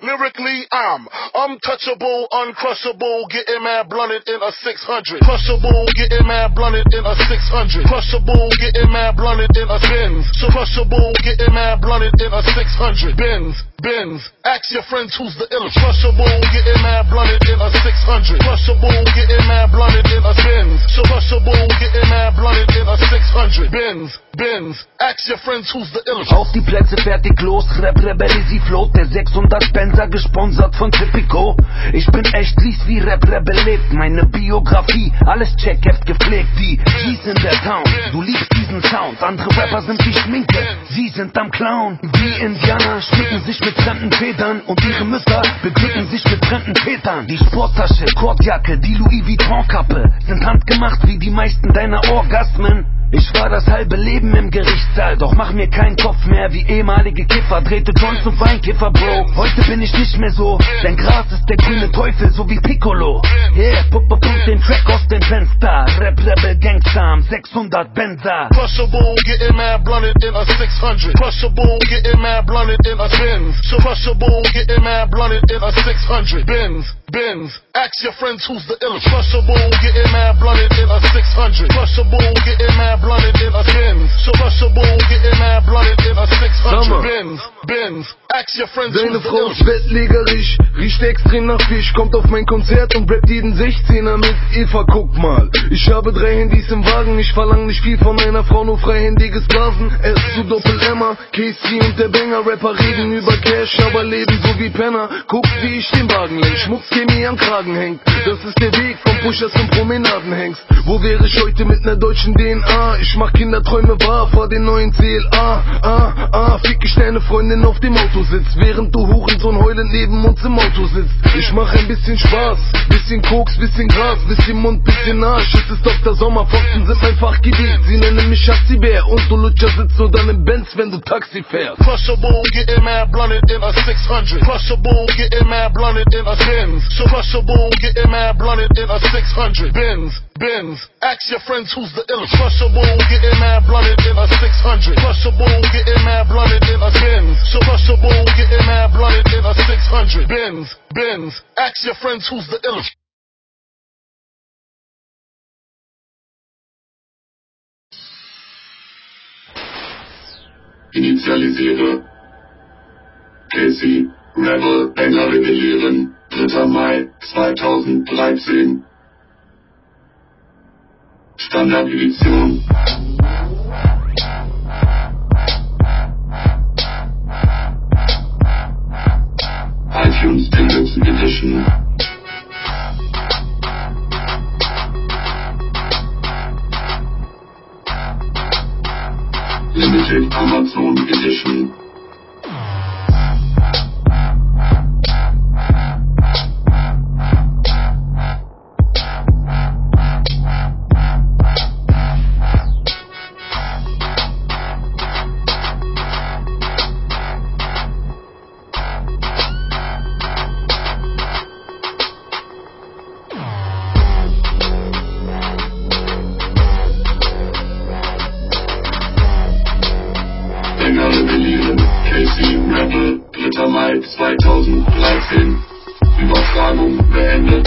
Lyrically, I'm untouchable, uncrushable, getting mad blunted in a 600. Crushable, getting mad blunted in a 600. Crushable, getting mad blunted in a Benz. So crushable, getting mad blunted in a 600. Benz, Benz. Ask your friends who's the illest. Crushable, getting mad blunted in a 600. Crushable, getting mad blunted in a Benz. So crushable, getting mad blunted in a 600. Benz, Benz. Ask your friends who's the illest. Auf die Plätze fertig los, Rap Rebellisi float, der 600 Benzer gesponsert von Tipico. Ich bin echt lies wie Rap Rebel lebt, meine Biografie, alles Checkheft gepflegt, die G's in der Town. Du liebst diesen Sound, andere Rapper sind wie Schminke, sie sind am Clown. Die Indianer schmücken sich mit fremden Federn und ihre Mütter beglücken sich mit fremden Vätern. Die Sporttasche, Kordjacke, die Louis Vuitton Kappe sind handgemacht wie die meisten deiner Orgasmen. Ich war das halbe Leben im Gerichtssaal, doch mach mir keinen Kopf mehr wie ehemalige Kiffer, drehte Joints und Weinkiffer, Bro. Heute bin ich nicht mehr so, denn Gras ist der grüne Teufel, so wie Piccolo. Yeah, pup, pup, den Track aus dem Fenster, Rap, Rebel, Gangster, am 600 Benzer. Crushable, getting mad blunted in a 600. Crushable, getting mad blunted in a Benz. Crushable, getting mad blunted in a 600. Benz, Benz. Ask your friends who's the illest. Crushable, getting mad blunted in a 600. Crushable, getting mad blunted in a Benz. So crushable, getting mad blunted in a 600. Summer. Benz, Who's the Frau ist bettlägerig, riecht extrem nach Fisch, kommt auf mein Konzert und rappt jeden 16er mit Eva, guck mal. Ich habe drei Handys im Wagen, ich verlang nicht viel von einer Frau, nur freihändiges Blasen. Er ist zu Doppel-Emma, Casey und der Banger, Rapper reden über Cash, aber leben so wie Penner. Guck, wie ich den Wagen lenk, Schmutzchemie am Kragen hängt. Das ist der Weg vom Pusher zum Promenadenhengst. Wo wäre ich heute mit ner deutschen DNA? Ich mach Kinderträume wahr vor den neuen CLA. Ah, ah, fick ich deine Freundin auf dem Autositz, während du Hurensohn heulend neben uns im Auto sitzt. Ich mach ein bisschen Spaß, bisschen Koks, bisschen Gras, bisschen Mund, bisschen Arsch. Es ist Dr. Sommer, Fotzen sind mein Fachgebiet. Sie nennen mich Schatzi-Bär und du Lutscher sitzt nur dann im Benz, wenn du Taxi fährst. Crushable, getting mad blunted in a 600. Crushable, getting mad blunted in a Benz. So crushable, getting mad blunted in a 600. Benz, Benz. Ask your friends who's the illest. Crushable, getting mad blunted in a 600. Crushable, getting mad blunted in a Benz. So crushable, getting mad blunted in a 600. Benz, Benz. Ask your friends who's the illest. Initialisiere. Casey, Rebel, Banger rebellieren. 3. Mai 2013. Standard-Edition. iTunes Deluxe Edition. Limited Amazon Edition. 2013. Übertragung beendet.